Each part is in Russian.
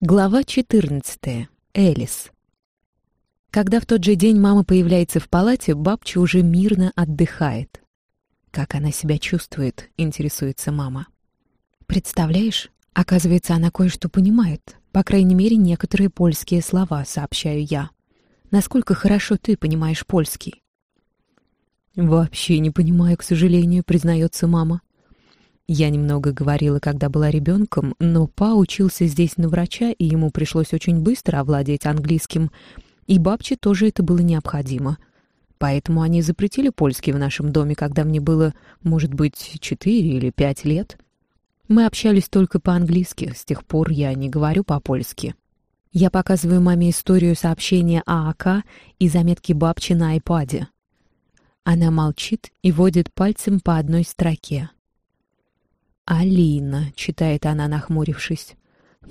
Глава 14. Элис. Когда в тот же день мама появляется в палате, бабча уже мирно отдыхает. «Как она себя чувствует?» — интересуется мама. «Представляешь, оказывается, она кое-что понимает. По крайней мере, некоторые польские слова, сообщаю я. Насколько хорошо ты понимаешь польский?» «Вообще не понимаю, к сожалению», — признается мама. Я немного говорила, когда была ребенком, но Па учился здесь на врача, и ему пришлось очень быстро овладеть английским, и бабче тоже это было необходимо. Поэтому они запретили польский в нашем доме, когда мне было, может быть, четыре или пять лет. Мы общались только по-английски, с тех пор я не говорю по-польски. Я показываю маме историю сообщения ААК и заметки бабчи на айпаде. Она молчит и водит пальцем по одной строке. «Алина», — читает она, нахмурившись.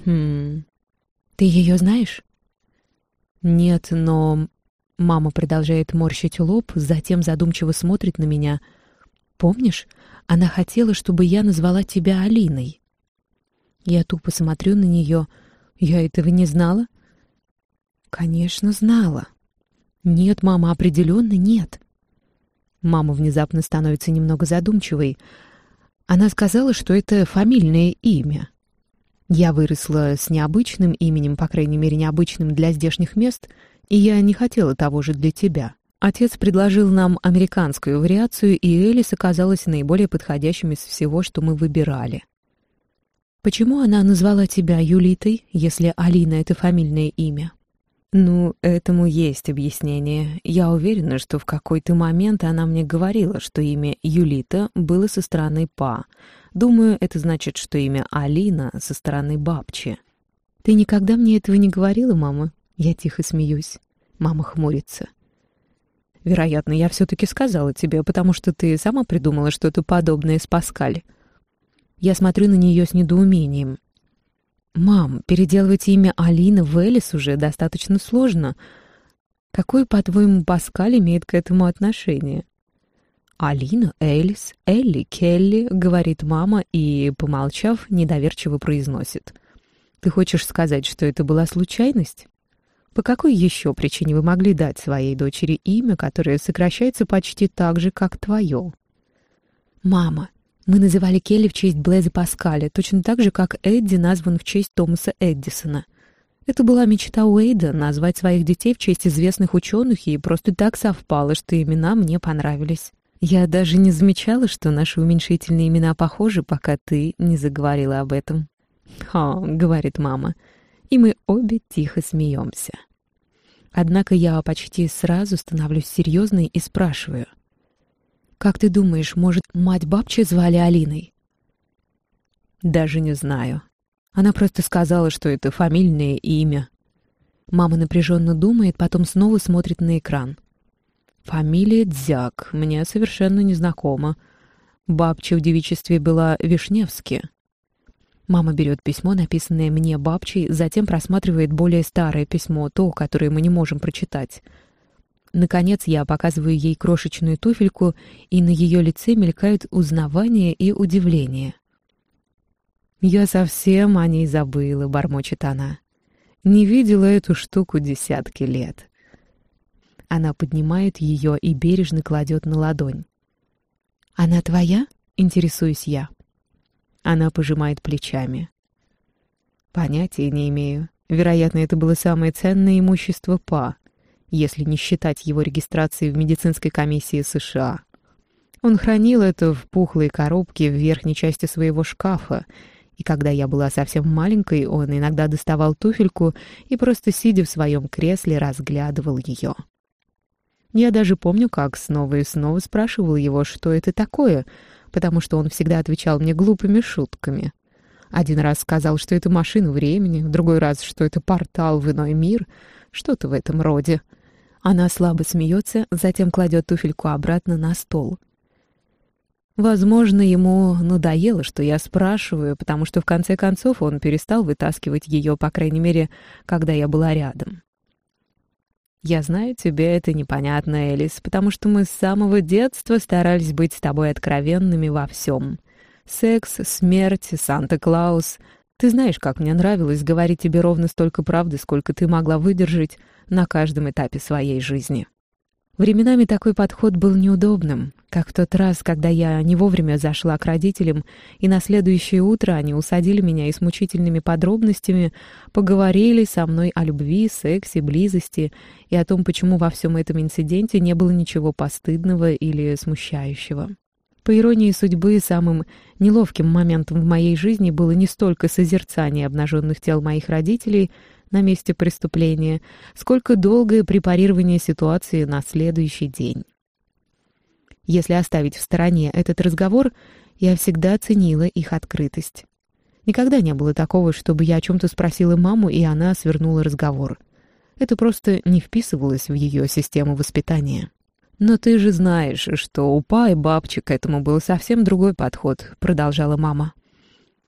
«Хм... Ты ее знаешь?» «Нет, но...» Мама продолжает морщить лоб, затем задумчиво смотрит на меня. «Помнишь, она хотела, чтобы я назвала тебя Алиной?» Я тупо смотрю на нее. «Я этого не знала?» «Конечно, знала». «Нет, мама, определенно нет». Мама внезапно становится немного задумчивой. Она сказала, что это фамильное имя. Я выросла с необычным именем, по крайней мере, необычным для здешних мест, и я не хотела того же для тебя. Отец предложил нам американскую вариацию, и Элис оказалась наиболее подходящим из всего, что мы выбирали. Почему она назвала тебя Юлитой, если Алина — это фамильное имя? Ну, этому есть объяснение. Я уверена, что в какой-то момент она мне говорила, что имя Юлита было со стороны Па. Думаю, это значит, что имя Алина со стороны Бабчи. Ты никогда мне этого не говорила, мама? Я тихо смеюсь. Мама хмурится. Вероятно, я все-таки сказала тебе, потому что ты сама придумала что-то подобное с Паскаль. Я смотрю на нее с недоумением. «Мам, переделывать имя Алина в Элис уже достаточно сложно. Какой, по-твоему, Паскаль имеет к этому отношение?» «Алина, Элис, Элли, Келли», — говорит мама и, помолчав, недоверчиво произносит. «Ты хочешь сказать, что это была случайность? По какой еще причине вы могли дать своей дочери имя, которое сокращается почти так же, как твое?» «Мама, мы называли Келли в честь Блэза Паскаля, точно так же, как Эдди назван в честь Томаса Эдисона. Это была мечта Уэйда — назвать своих детей в честь известных ученых, и просто так совпало, что имена мне понравились. Я даже не замечала, что наши уменьшительные имена похожи, пока ты не заговорила об этом. «Ха», — говорит мама, и мы обе тихо смеемся. Однако я почти сразу становлюсь серьезной и спрашиваю. Как ты думаешь, может, мать бабчи звали Алиной? Даже не знаю. Она просто сказала, что это фамильное имя. Мама напряженно думает, потом снова смотрит на экран. Фамилия Дзяк мне совершенно незнакома. Бабча в девичестве была Вишневски. Мама берет письмо, написанное мне бабчей, затем просматривает более старое письмо, то, которое мы не можем прочитать — Наконец я показываю ей крошечную туфельку, и на ее лице мелькают узнавание и удивление. «Я совсем о ней забыла», — бормочет она. «Не видела эту штуку десятки лет». Она поднимает ее и бережно кладет на ладонь. «Она твоя?» — интересуюсь я. Она пожимает плечами. «Понятия не имею. Вероятно, это было самое ценное имущество Па если не считать его регистрации в медицинской комиссии США. Он хранил это в пухлой коробке в верхней части своего шкафа, и когда я была совсем маленькой, он иногда доставал туфельку и просто сидя в своем кресле разглядывал ее. Я даже помню, как снова и снова спрашивал его, что это такое, потому что он всегда отвечал мне глупыми шутками. Один раз сказал, что это машина времени, в другой раз, что это портал в иной мир, что-то в этом роде — она слабо смеется, затем кладет туфельку обратно на стол. Возможно, ему надоело, что я спрашиваю, потому что в конце концов он перестал вытаскивать ее, по крайней мере, когда я была рядом. «Я знаю, тебе это непонятно, Элис, потому что мы с самого детства старались быть с тобой откровенными во всем. Секс, смерть, Санта-Клаус. Ты знаешь, как мне нравилось говорить тебе ровно столько правды, сколько ты могла выдержать на каждом этапе своей жизни. Временами такой подход был неудобным, как в тот раз, когда я не вовремя зашла к родителям, и на следующее утро они усадили меня и с мучительными подробностями поговорили со мной о любви, сексе, близости и о том, почему во всем этом инциденте не было ничего постыдного или смущающего. По иронии судьбы, самым неловким моментом в моей жизни было не столько созерцание обнаженных тел моих родителей — на месте преступления, сколько долгое препарирование ситуации на следующий день. Если оставить в стороне этот разговор, я всегда ценила их открытость. Никогда не было такого, чтобы я о чем-то спросила маму, и она свернула разговор. Это просто не вписывалось в ее систему воспитания. «Но ты же знаешь, что у па и бабчик к этому был совсем другой подход», — продолжала мама.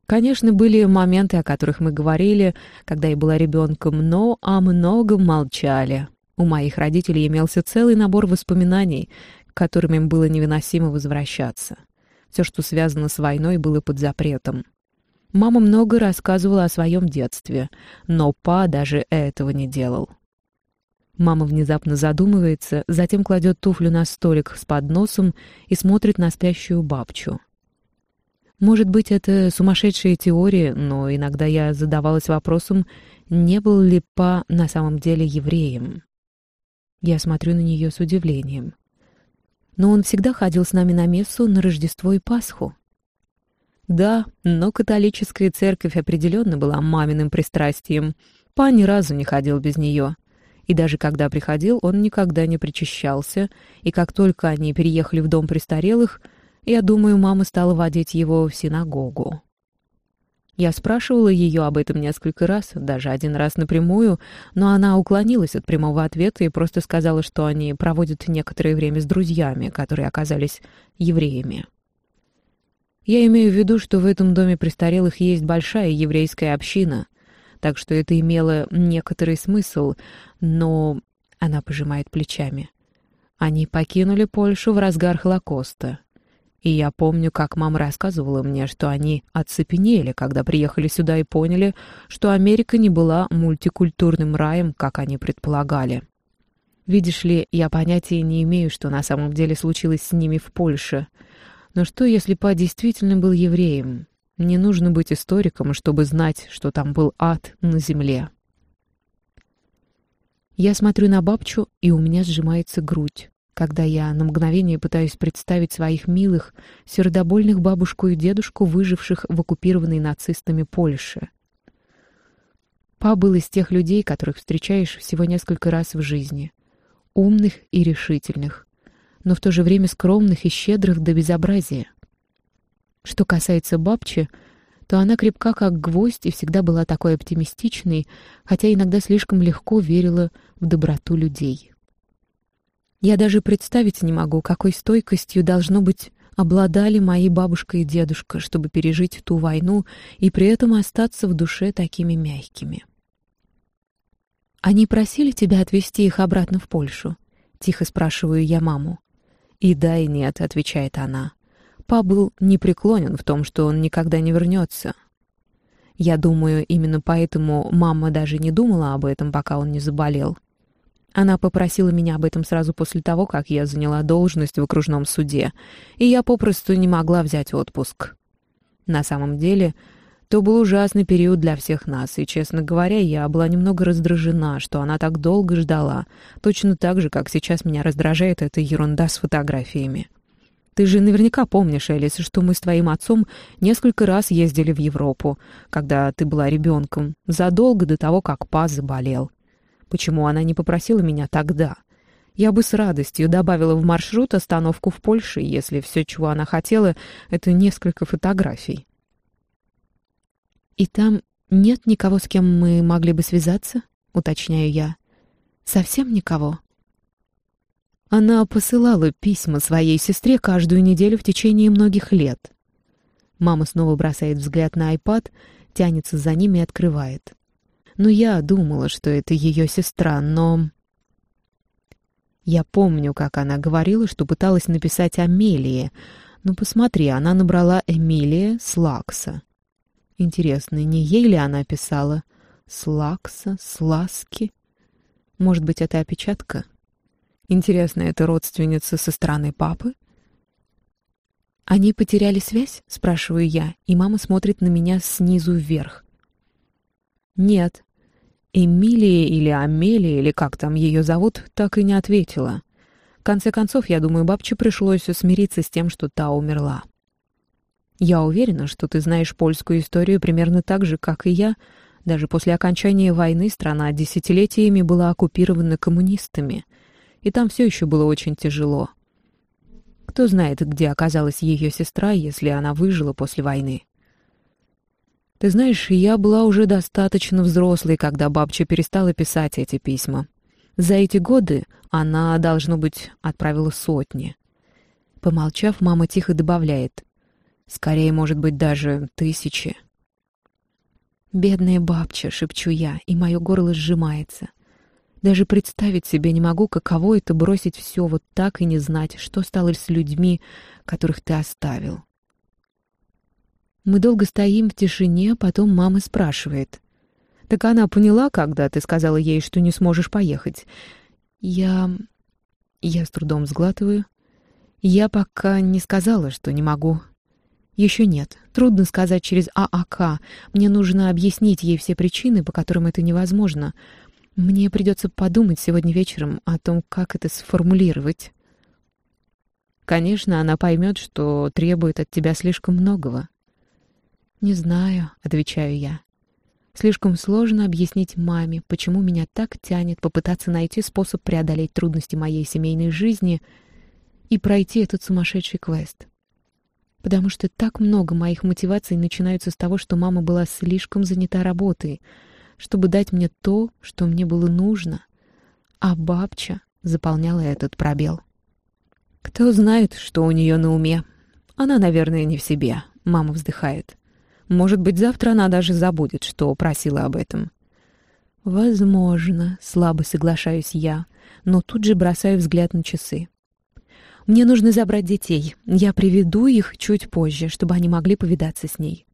Конечно, были моменты, о которых мы говорили, когда я была ребенком, но о многом молчали. У моих родителей имелся целый набор воспоминаний, к которым им было невыносимо возвращаться. Все, что связано с войной, было под запретом. Мама много рассказывала о своем детстве, но па даже этого не делал. Мама внезапно задумывается, затем кладет туфлю на столик с подносом и смотрит на спящую бабчу. Может быть, это сумасшедшая теория, но иногда я задавалась вопросом, не был ли Па на самом деле евреем. Я смотрю на нее с удивлением. Но он всегда ходил с нами на мессу на Рождество и Пасху. Да, но католическая церковь определенно была маминым пристрастием. Па ни разу не ходил без нее. И даже когда приходил, он никогда не причащался, и как только они переехали в дом престарелых — я думаю, мама стала водить его в синагогу. Я спрашивала ее об этом несколько раз, даже один раз напрямую, но она уклонилась от прямого ответа и просто сказала, что они проводят некоторое время с друзьями, которые оказались евреями. Я имею в виду, что в этом доме престарелых есть большая еврейская община, так что это имело некоторый смысл, но... Она пожимает плечами. Они покинули Польшу в разгар Холокоста. И я помню, как мама рассказывала мне, что они оцепенели, когда приехали сюда и поняли, что Америка не была мультикультурным раем, как они предполагали. Видишь ли, я понятия не имею, что на самом деле случилось с ними в Польше. Но что, если Па действительно был евреем? Не нужно быть историком, чтобы знать, что там был ад на земле. Я смотрю на бабчу, и у меня сжимается грудь когда я на мгновение пытаюсь представить своих милых, сердобольных бабушку и дедушку, выживших в оккупированной нацистами Польше. Па был из тех людей, которых встречаешь всего несколько раз в жизни. Умных и решительных, но в то же время скромных и щедрых до безобразия. Что касается бабчи, то она крепка как гвоздь и всегда была такой оптимистичной, хотя иногда слишком легко верила в доброту людей. Я даже представить не могу, какой стойкостью должно быть обладали мои бабушка и дедушка, чтобы пережить ту войну и при этом остаться в душе такими мягкими. «Они просили тебя отвезти их обратно в Польшу?» — тихо спрашиваю я маму. «И да, и нет», — отвечает она. Па был непреклонен в том, что он никогда не вернется. Я думаю, именно поэтому мама даже не думала об этом, пока он не заболел. Она попросила меня об этом сразу после того, как я заняла должность в окружном суде, и я попросту не могла взять отпуск. На самом деле, то был ужасный период для всех нас, и, честно говоря, я была немного раздражена, что она так долго ждала, точно так же, как сейчас меня раздражает эта ерунда с фотографиями. Ты же наверняка помнишь, Элис, что мы с твоим отцом несколько раз ездили в Европу, когда ты была ребенком, задолго до того, как Паз заболел. Почему она не попросила меня тогда? Я бы с радостью добавила в маршрут остановку в Польше, если все, чего она хотела, это несколько фотографий. «И там нет никого, с кем мы могли бы связаться?» — уточняю я. «Совсем никого?» Она посылала письма своей сестре каждую неделю в течение многих лет. Мама снова бросает взгляд на iPad, тянется за ним и открывает. Но я думала, что это ее сестра, но... Я помню, как она говорила, что пыталась написать Амелии. Но посмотри, она набрала Эмилия Слакса. Интересно, не ей ли она писала? Слакса, Сласки? Может быть, это опечатка? Интересно, это родственница со стороны папы? «Они потеряли связь?» — спрашиваю я, и мама смотрит на меня снизу вверх. «Нет». Эмилия или Амелия, или как там ее зовут, так и не ответила. В конце концов, я думаю, бабче пришлось смириться с тем, что та умерла. Я уверена, что ты знаешь польскую историю примерно так же, как и я. Даже после окончания войны страна десятилетиями была оккупирована коммунистами, и там все еще было очень тяжело. Кто знает, где оказалась ее сестра, если она выжила после войны. Ты знаешь, я была уже достаточно взрослой, когда бабча перестала писать эти письма. За эти годы она, должно быть, отправила сотни. Помолчав, мама тихо добавляет. Скорее, может быть, даже тысячи. «Бедная бабча», — шепчу я, и мое горло сжимается. Даже представить себе не могу, каково это бросить все вот так и не знать, что стало с людьми, которых ты оставил. Мы долго стоим в тишине, потом мама спрашивает. «Так она поняла, когда ты сказала ей, что не сможешь поехать?» «Я...» Я с трудом сглатываю. «Я пока не сказала, что не могу». «Еще нет. Трудно сказать через ААК. Мне нужно объяснить ей все причины, по которым это невозможно. Мне придется подумать сегодня вечером о том, как это сформулировать. Конечно, она поймет, что требует от тебя слишком многого. «Не знаю», — отвечаю я. Слишком сложно объяснить маме, почему меня так тянет попытаться найти способ преодолеть трудности моей семейной жизни и пройти этот сумасшедший квест. Потому что так много моих мотиваций начинаются с того, что мама была слишком занята работой — чтобы дать мне то, что мне было нужно, а бабча заполняла этот пробел. Кто знает, что у нее на уме. Она, наверное, не в себе. Мама вздыхает. Может быть, завтра она даже забудет, что просила об этом. Возможно, слабо соглашаюсь я, но тут же бросаю взгляд на часы. Мне нужно забрать детей. Я приведу их чуть позже, чтобы они могли повидаться с ней.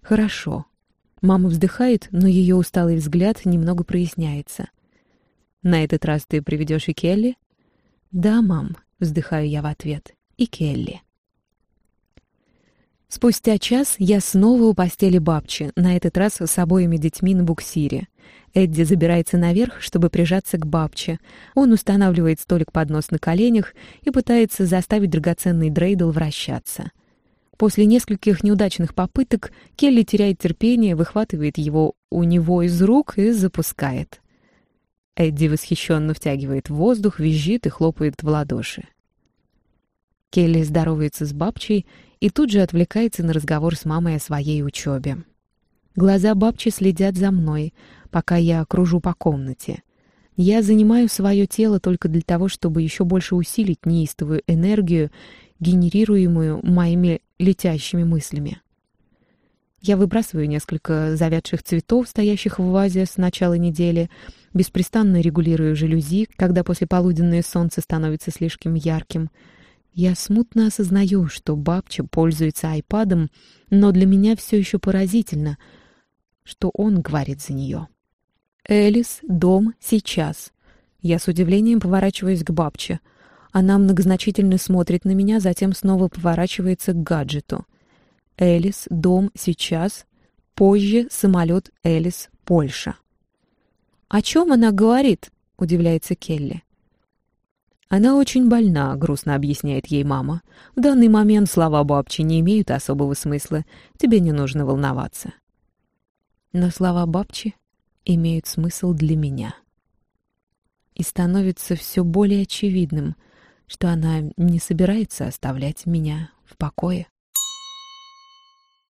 Хорошо, Мама вздыхает, но ее усталый взгляд немного проясняется. «На этот раз ты приведешь и Келли?» «Да, мам», — вздыхаю я в ответ. «И Келли». Спустя час я снова у постели бабчи, на этот раз с обоими детьми на буксире. Эдди забирается наверх, чтобы прижаться к бабче. Он устанавливает столик под нос на коленях и пытается заставить драгоценный дрейдл вращаться. После нескольких неудачных попыток Келли теряет терпение, выхватывает его у него из рук и запускает. Эдди восхищенно втягивает воздух, визжит и хлопает в ладоши. Келли здоровается с бабчей и тут же отвлекается на разговор с мамой о своей учебе. Глаза бабчи следят за мной, пока я кружу по комнате. Я занимаю свое тело только для того, чтобы еще больше усилить неистовую энергию генерируемую моими летящими мыслями. Я выбрасываю несколько завядших цветов, стоящих в вазе с начала недели, беспрестанно регулирую жалюзи, когда послеполуденное солнце становится слишком ярким. Я смутно осознаю, что бабча пользуется айпадом, но для меня все еще поразительно, что он говорит за нее. «Элис, дом, сейчас». Я с удивлением поворачиваюсь к бабче — она многозначительно смотрит на меня, затем снова поворачивается к гаджету. Элис, дом, сейчас. Позже самолет Элис, Польша. «О чем она говорит?» — удивляется Келли. «Она очень больна», — грустно объясняет ей мама. «В данный момент слова бабчи не имеют особого смысла. Тебе не нужно волноваться». Но слова бабчи имеют смысл для меня. И становится все более очевидным — что она не собирается оставлять меня в покое.